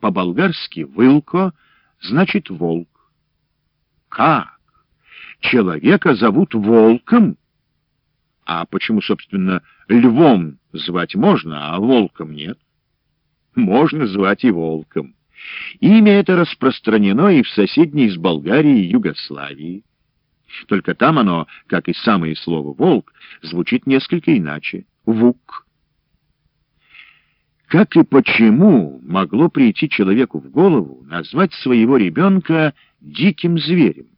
По-болгарски «вылко» значит «волк». Как? Человека зовут волком? А почему, собственно, львом звать можно, а волком нет? Можно звать и волком. Имя это распространено и в соседней с Болгарией Югославии. Только там оно, как и самое слово «волк», звучит несколько иначе — «вук». Как и почему могло прийти человеку в голову назвать своего ребенка диким зверем?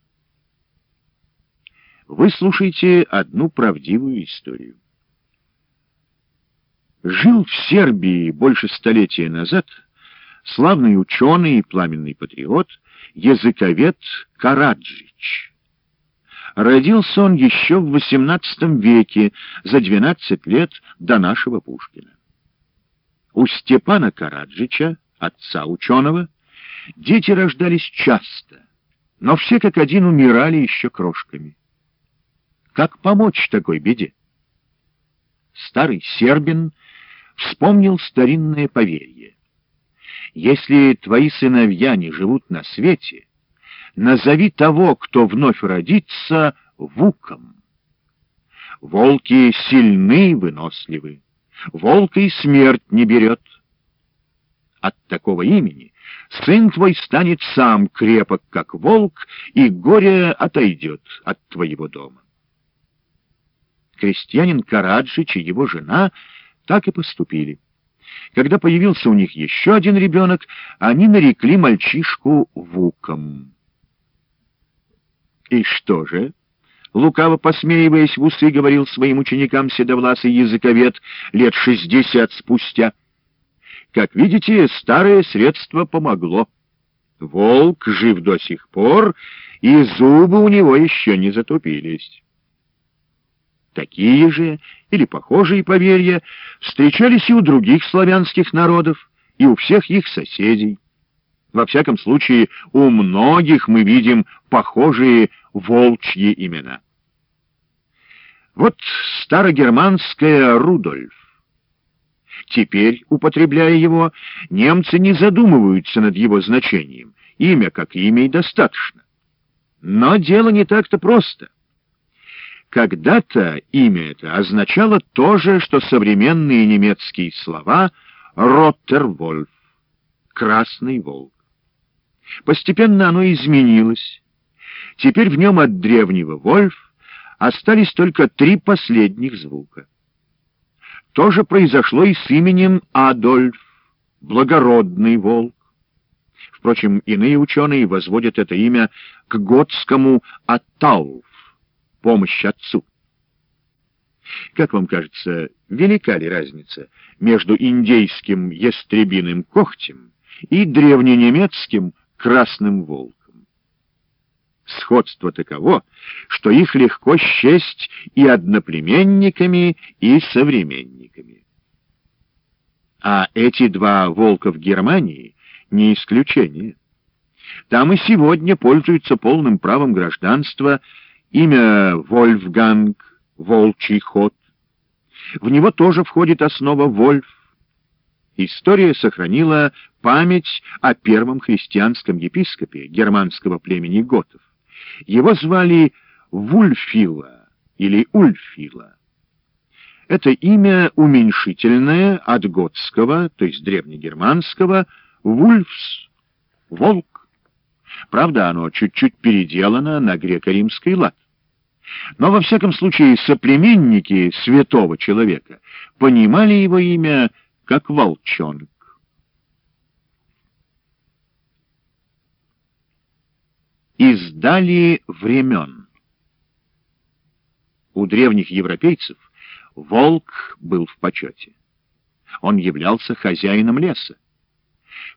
Вы слушаете одну правдивую историю. Жил в Сербии больше столетия назад славный ученый и пламенный патриот, языковед Караджич. Родился он еще в XVIII веке, за 12 лет до нашего Пушкина. У Степана Караджича, отца ученого, дети рождались часто, но все как один умирали еще крошками. Как помочь такой беде? Старый Сербин вспомнил старинное поверье. Если твои сыновья не живут на свете, назови того, кто вновь родится, вуком. Волки сильны и выносливы, волка и смерть не берет. От такого имени сын твой станет сам крепок, как волк, и горе отойдет от твоего дома. Крестьянин Караджич и его жена так и поступили. Когда появился у них еще один ребенок, они нарекли мальчишку Вуком. И что же? Лукаво посмеиваясь в усы, говорил своим ученикам седовласый языковед лет шестьдесят спустя. Как видите, старое средство помогло. Волк жив до сих пор, и зубы у него еще не затупились. Такие же или похожие поверья встречались и у других славянских народов, и у всех их соседей. Во всяком случае, у многих мы видим похожие волчьи имена. Вот старогерманское «Рудольф». Теперь, употребляя его, немцы не задумываются над его значением. Имя как имя и достаточно. Но дело не так-то просто. Когда-то имя это означало то же, что современные немецкие слова «Роттервольф» — «красный волк». Постепенно оно изменилось. Теперь в нем от древнего «вольф» остались только три последних звука. То же произошло и с именем Адольф, благородный волк. Впрочем, иные ученые возводят это имя к готскому «Атауф», помощь отцу. Как вам кажется, велика ли разница между индейским ястребиным когтем и древненемецким красным волком? Сходство таково, что их легко счесть и одноплеменниками, и современниками. А эти два волка в Германии не исключение. Там и сегодня пользуются полным правом гражданства Имя Вольфганг, волчий ход. В него тоже входит основа Вольф. История сохранила память о первом христианском епископе германского племени готов. Его звали Вульфила или Ульфила. Это имя уменьшительное от готского, то есть древнегерманского, «вульфс» — «волк». Правда, оно чуть-чуть переделано на греко-римский лад. Но во всяком случае соплеменники святого человека понимали его имя как волчонок. Издали времен. У древних европейцев волк был в почете. Он являлся хозяином леса.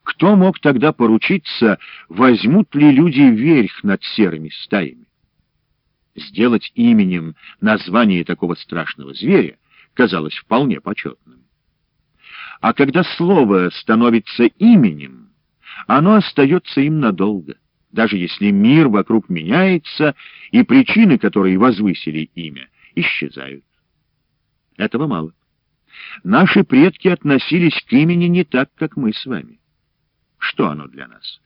Кто мог тогда поручиться, возьмут ли люди верх над серыми стаями? сделать именем название такого страшного зверя казалось вполне почетным. А когда слово становится именем, оно остается им надолго, даже если мир вокруг меняется, и причины, которые возвысили имя, исчезают. Этого мало. Наши предки относились к имени не так, как мы с вами. что оно для нас?